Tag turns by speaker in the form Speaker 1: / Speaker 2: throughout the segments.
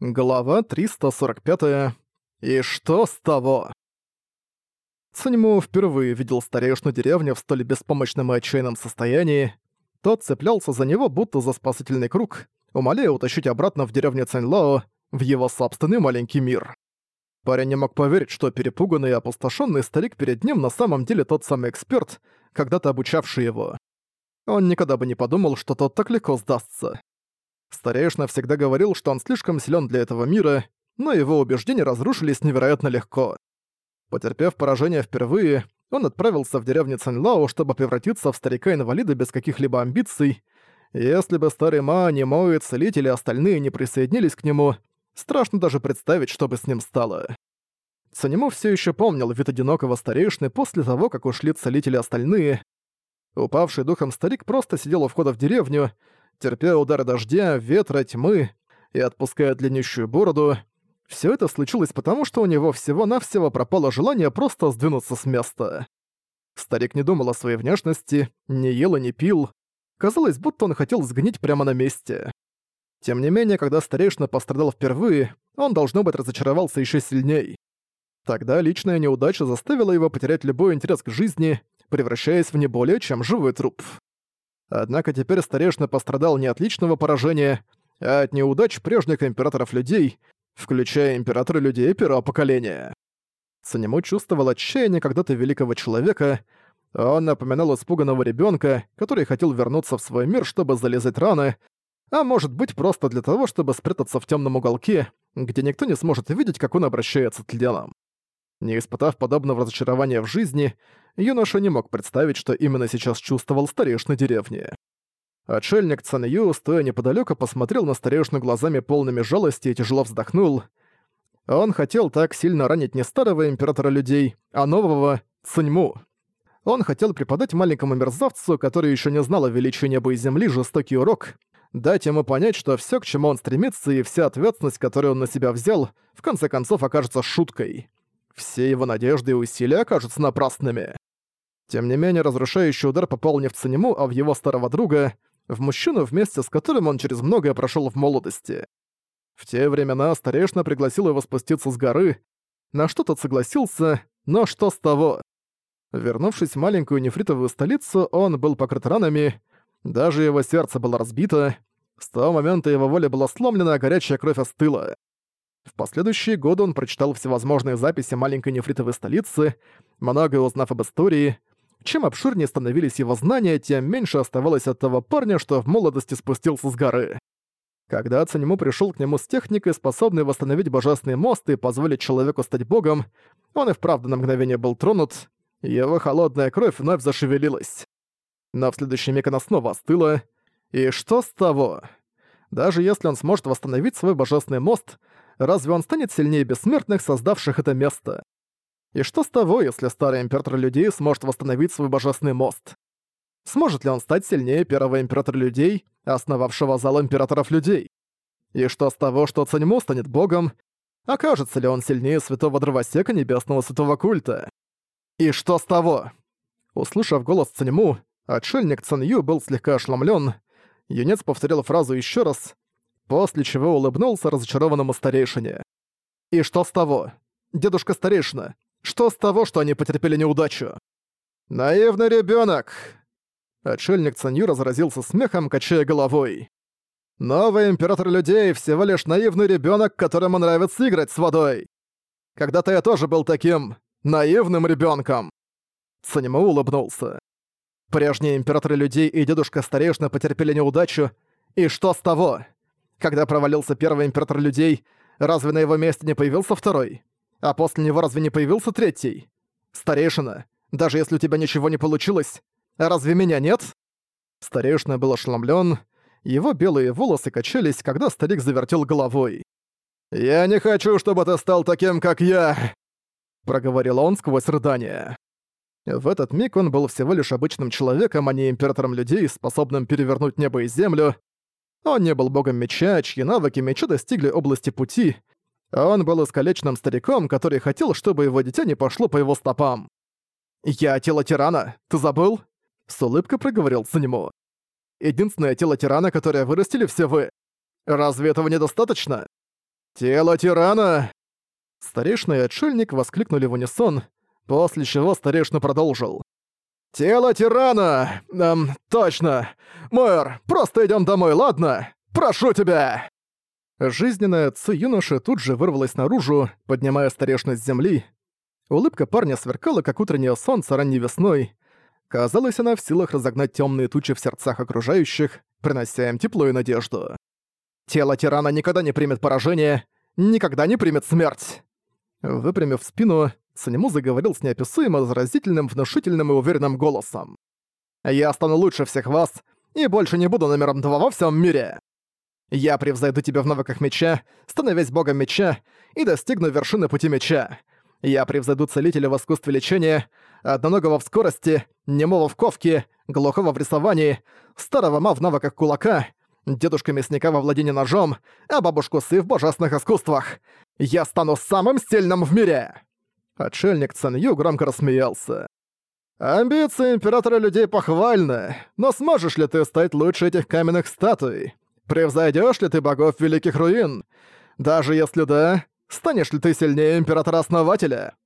Speaker 1: Глава 345. И что с того? Циньму впервые видел старейшину деревню в столь беспомощном и отчаянном состоянии. Тот цеплялся за него, будто за спасательный круг, умоляя утащить обратно в деревню Циньлао, в его собственный маленький мир. Парень не мог поверить, что перепуганный и опустошенный старик перед ним на самом деле тот самый эксперт, когда-то обучавший его. Он никогда бы не подумал, что тот так легко сдастся. Старейшина всегда говорил, что он слишком силен для этого мира, но его убеждения разрушились невероятно легко. Потерпев поражение впервые, он отправился в деревню Цанлао, чтобы превратиться в старика-инвалида без каких-либо амбиций. Если бы старый Ма, Немой, Целитель и остальные не присоединились к нему, страшно даже представить, что бы с ним стало. Цанему все еще помнил вид одинокого старейшины после того, как ушли целители остальные. Упавший духом старик просто сидел у входа в деревню, терпя удары дождя, ветра, тьмы и отпуская длиннющую бороду. Все это случилось потому, что у него всего-навсего пропало желание просто сдвинуться с места. Старик не думал о своей внешности, не ел и не пил. Казалось, будто он хотел сгнить прямо на месте. Тем не менее, когда старейшина пострадал впервые, он, должно быть, разочаровался еще сильней. Тогда личная неудача заставила его потерять любой интерес к жизни, превращаясь в не более чем живой труп. Однако теперь старейшина пострадал не от личного поражения, а от неудач прежних императоров людей, включая императора людей первого поколения. Санему чувствовал отчаяние когда-то великого человека, он напоминал испуганного ребенка, который хотел вернуться в свой мир, чтобы залезать раны, а может быть просто для того, чтобы спрятаться в темном уголке, где никто не сможет видеть, как он обращается с тленом. Не испытав подобного разочарования в жизни, юноша не мог представить, что именно сейчас чувствовал старейшина деревни. Отшельник Цан Ю, стоя неподалёку, посмотрел на старейшину глазами полными жалости и тяжело вздохнул. Он хотел так сильно ранить не старого императора людей, а нового Циньму. Он хотел преподать маленькому мерзавцу, который еще не знал о величии неба и земли, жестокий урок, дать ему понять, что все, к чему он стремится, и вся ответственность, которую он на себя взял, в конце концов окажется шуткой все его надежды и усилия окажутся напрасными. Тем не менее, разрушающий удар попал не в Цинему, а в его старого друга, в мужчину, вместе с которым он через многое прошел в молодости. В те времена старейшина пригласил его спуститься с горы, на что тот согласился, но что с того? Вернувшись в маленькую нефритовую столицу, он был покрыт ранами, даже его сердце было разбито, с того момента его воля была сломлена, а горячая кровь остыла. В последующие годы он прочитал всевозможные записи маленькой нефритовой столицы, многое узнав об истории. Чем обширнее становились его знания, тем меньше оставалось от того парня, что в молодости спустился с горы. Когда Цанему пришел к нему с техникой, способной восстановить божественный мост и позволить человеку стать богом, он и вправду на мгновение был тронут, его холодная кровь вновь зашевелилась. Но в следующий миг она снова остыла. И что с того? Даже если он сможет восстановить свой божественный мост, разве он станет сильнее бессмертных, создавших это место? И что с того, если старый император людей сможет восстановить свой божественный мост? Сможет ли он стать сильнее первого императора людей, основавшего зал императоров людей? И что с того, что Цаньму станет богом? Окажется ли он сильнее святого дровосека небесного святого культа? И что с того? Услышав голос Цаньму, отшельник Цанью был слегка ошеломлен. Юнец повторил фразу еще раз, после чего улыбнулся разочарованному старейшине. «И что с того? Дедушка старейшина, что с того, что они потерпели неудачу?» «Наивный ребенок! Отшельник Цанью разразился смехом, качая головой. «Новый император людей всего лишь наивный ребенок, которому нравится играть с водой. Когда-то я тоже был таким наивным ребенком. Цанему улыбнулся. Прежние императоры людей и дедушка старейшина потерпели неудачу, и что с того? Когда провалился первый император людей, разве на его месте не появился второй? А после него разве не появился третий? Старейшина, даже если у тебя ничего не получилось, разве меня нет? Старейшина был ошеломлен, его белые волосы качались, когда старик завертел головой. «Я не хочу, чтобы ты стал таким, как я!» Проговорил он сквозь рыдание. В этот миг он был всего лишь обычным человеком, а не императором людей, способным перевернуть небо и землю, он не был богом меча, чьи навыки меча достигли области пути. Он был искалеченным стариком, который хотел, чтобы его дитя не пошло по его стопам. «Я тело тирана, ты забыл?» С улыбкой проговорил Цинему. «Единственное тело тирана, которое вырастили все вы. Разве этого недостаточно?» «Тело тирана!» Старейшина и отшельник воскликнули в унисон, после чего старейшина продолжил. «Тело тирана! Эм, точно! Мэр, просто идём домой, ладно? Прошу тебя!» Жизненная ци юноши тут же вырвалась наружу, поднимая старешну земли. Улыбка парня сверкала, как утреннее солнце ранней весной. Казалось, она в силах разогнать темные тучи в сердцах окружающих, принося им тепло и надежду. Тело тирана никогда не примет поражение, никогда не примет смерть. Выпрямив спину, Санему заговорил с неописуемо заразительным, внушительным и уверенным голосом. «Я стану лучше всех вас и больше не буду номером два во всем мире. Я превзойду тебя в навыках меча, становясь богом меча, и достигну вершины пути меча. Я превзойду целителя в искусстве лечения, одноногого в скорости, немого в ковке, глухого в рисовании, старого ма в навыках кулака, дедушка мясника во владении ножом, а бабушку Сы в божественных искусствах. Я стану самым сильным в мире!» Отшельник Цанью громко рассмеялся. «Амбиции Императора людей похвальны, но сможешь ли ты стать лучше этих каменных статуй? Превзойдёшь ли ты богов Великих Руин? Даже если да, станешь ли ты сильнее Императора-Основателя?»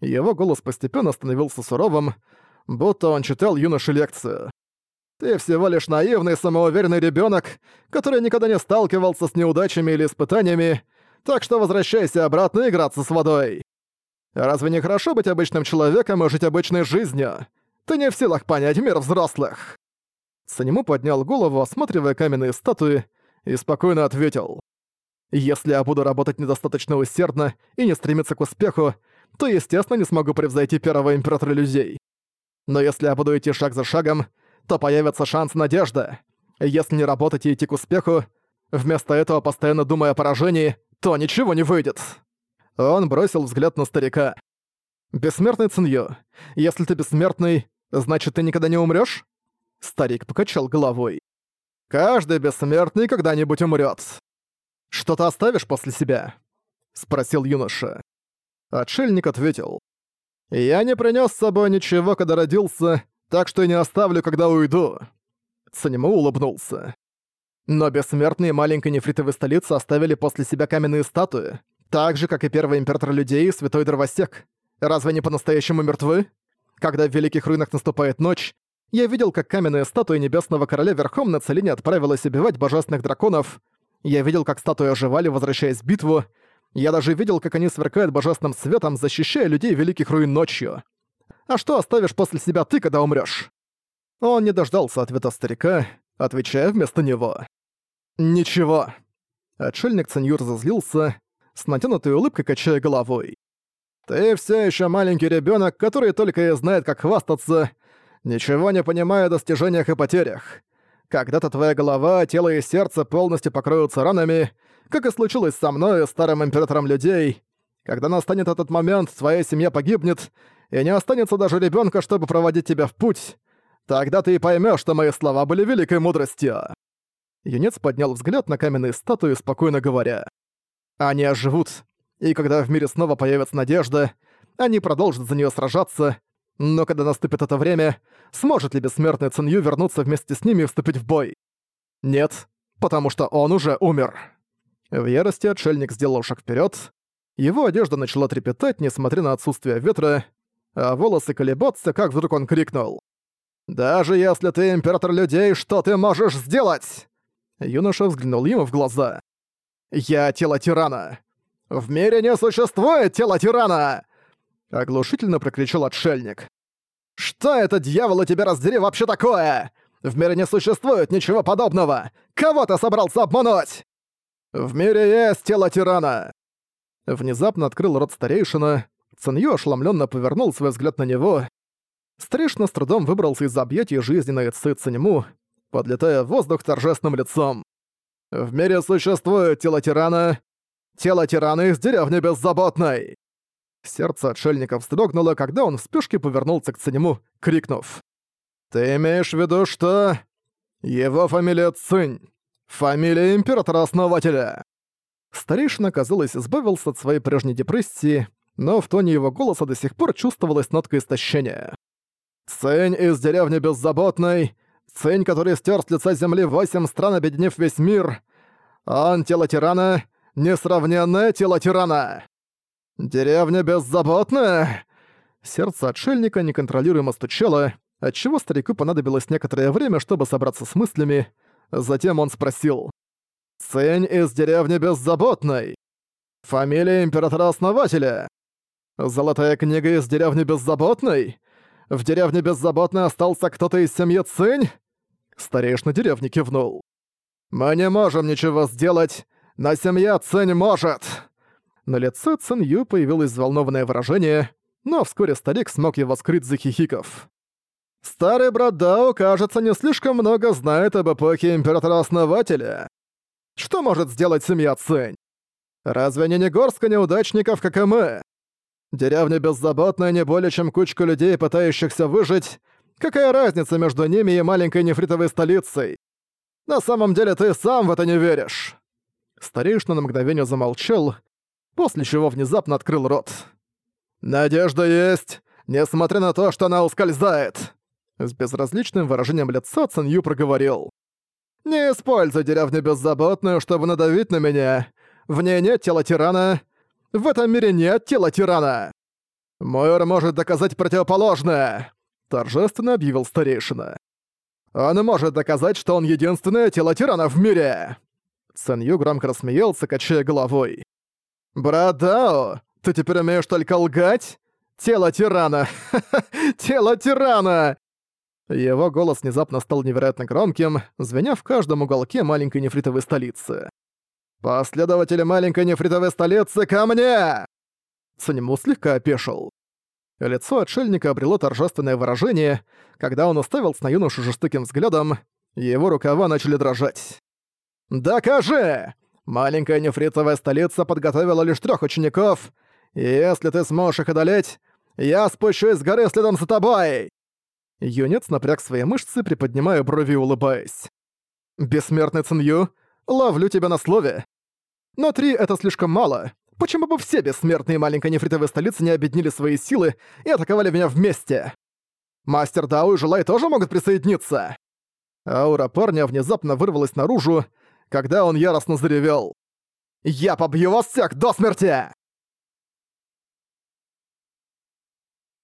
Speaker 1: Его голос постепенно становился суровым, будто он читал юноше лекцию. «Ты всего лишь наивный, самоуверенный ребёнок, который никогда не сталкивался с неудачами или испытаниями, так что возвращайся обратно играться с водой. Разве не хорошо быть обычным человеком и жить обычной жизнью? Ты не в силах понять мир взрослых!» Санему поднял голову, осматривая каменные статуи, и спокойно ответил. «Если я буду работать недостаточно усердно и не стремиться к успеху, то, естественно, не смогу превзойти первого императора людей. Но если я буду идти шаг за шагом, то появится шанс надежда. Если не работать и идти к успеху, вместо этого постоянно думая о поражении, то ничего не выйдет». Он бросил взгляд на старика. «Бессмертный Цинью, если ты бессмертный, значит, ты никогда не умрёшь?» Старик покачал головой. «Каждый бессмертный когда-нибудь умрёт. Что ты оставишь после себя?» Спросил юноша. Отшельник ответил. «Я не принёс с собой ничего, когда родился, так что и не оставлю, когда уйду». Цанему улыбнулся. Но бессмертные маленькой нефритовой столицы оставили после себя каменные статуи, так же, как и первый император людей святой дровосек. Разве они по-настоящему мертвы? Когда в Великих Руинах наступает ночь, я видел, как каменная статуя Небесного Короля верхом на целине отправилась убивать божественных драконов. Я видел, как статуи оживали, возвращаясь в битву. Я даже видел, как они сверкают божественным светом, защищая людей Великих Руин ночью. А что оставишь после себя ты, когда умрёшь? Он не дождался ответа старика, отвечая вместо него. «Ничего». Отшельник Цинюр зазлился, с натянутой улыбкой качая головой. «Ты все еще маленький ребенок, который только и знает, как хвастаться, ничего не понимая о достижениях и потерях. Когда-то твоя голова, тело и сердце полностью покроются ранами, как и случилось со мной, старым императором людей. Когда настанет этот момент, твоя семья погибнет, и не останется даже ребенка, чтобы проводить тебя в путь. Тогда ты и поймешь, что мои слова были великой мудростью». Юнец поднял взгляд на каменные статуи, спокойно говоря. «Они оживут, и когда в мире снова появится надежда, они продолжат за нее сражаться, но когда наступит это время, сможет ли бессмертный Цинью вернуться вместе с ними и вступить в бой? Нет, потому что он уже умер». В ярости отшельник сделал шаг вперед. Его одежда начала трепетать, несмотря на отсутствие ветра, а волосы колебаться, как вдруг он крикнул. «Даже если ты император людей, что ты можешь сделать?» Юноша взглянул ему в глаза. «Я тело тирана! В мире не существует тела тирана!» Оглушительно прокричал отшельник. «Что это, дьявола, тебя раздери вообще такое? В мире не существует ничего подобного! Кого ты собрался обмануть?» «В мире есть тело тирана!» Внезапно открыл рот старейшина, Цанью ошеломленно повернул свой взгляд на него. Старейшина с трудом выбрался из объятий жизненной Ци Цаньму, подлетая в воздух торжественным лицом. «В мире существует тело тирана, тело тирана из деревни Беззаботной!» Сердце отшельника вздрогнуло, когда он в спешке повернулся к Цинему, крикнув. «Ты имеешь в виду, что...» «Его фамилия Цинь. Фамилия Императора-Основателя!» Старейшина, казалось, избавился от своей прежней депрессии, но в тоне его голоса до сих пор чувствовалась нотка истощения. «Цинь из деревни Беззаботной, Цинь, который стер с лица земли восемь стран, объединив весь мир. Он тело тирана, Несравненное тело тирана! Деревня беззаботная!» Сердце отшельника неконтролируемо стучало, отчего старику понадобилось некоторое время, чтобы собраться с мыслями. Затем он спросил. «Цень из деревни Беззаботной. Фамилия императора-основателя. Золотая книга из деревни Беззаботной. В деревне Беззаботной остался кто-то из семьи Цень?» Старейшина деревни кивнул. «Мы не можем ничего сделать, но семья Цень может!» На лице Цин Ю появилось взволнованное выражение, но вскоре старик смог его скрыть за хихиков. «Старый брат Дао, кажется, не слишком много знает об эпохе Императора-Основателя. Что может сделать семья Цинь? Разве не не горстка неудачников, как и мы? Деревня беззаботная не более чем кучка людей, пытающихся выжить. Какая разница между ними и маленькой нефритовой столицей? На самом деле ты сам в это не веришь!» Старейшина на мгновение замолчал, после чего внезапно открыл рот. «Надежда есть, несмотря на то, что она ускользает!» С безразличным выражением лица Цинью проговорил. «Не используй деревню беззаботную, чтобы надавить на меня. В ней нет тела тирана. В этом мире нет тела тирана. Мойр может доказать противоположное», — торжественно объявил старейшина. «Он может доказать, что он единственное тело тирана в мире!» Цэнью громко рассмеялся, качая головой. «Брат Дао, ты теперь умеешь только лгать? Тело тирана! Тело тирана! Его голос внезапно стал невероятно громким, звеня в каждом уголке маленькой нефритовой столицы. «Последователи маленькой нефритовой столицы ко мне!» Санему слегка опешил. Лицо отшельника обрело торжественное выражение, когда он уставился на юношу жестоким взглядом, его рукава начали дрожать. «Докажи! Маленькая нефритовая столица подготовила лишь трех учеников, если ты сможешь их одолеть, я спущусь с горы следом за тобой!» Юнец напряг свои мышцы, приподнимая брови и улыбаясь. «Бессмертный Цинью, ловлю тебя на слове. Но три — это слишком мало. Почему бы все бессмертные маленькой нефритовой столицы не объединили свои силы и атаковали меня вместе? Мастер Дау и Желай тоже могут присоединиться!» Аура парня внезапно вырвалась наружу, когда он яростно заревел. «Я побью вас всех до смерти!»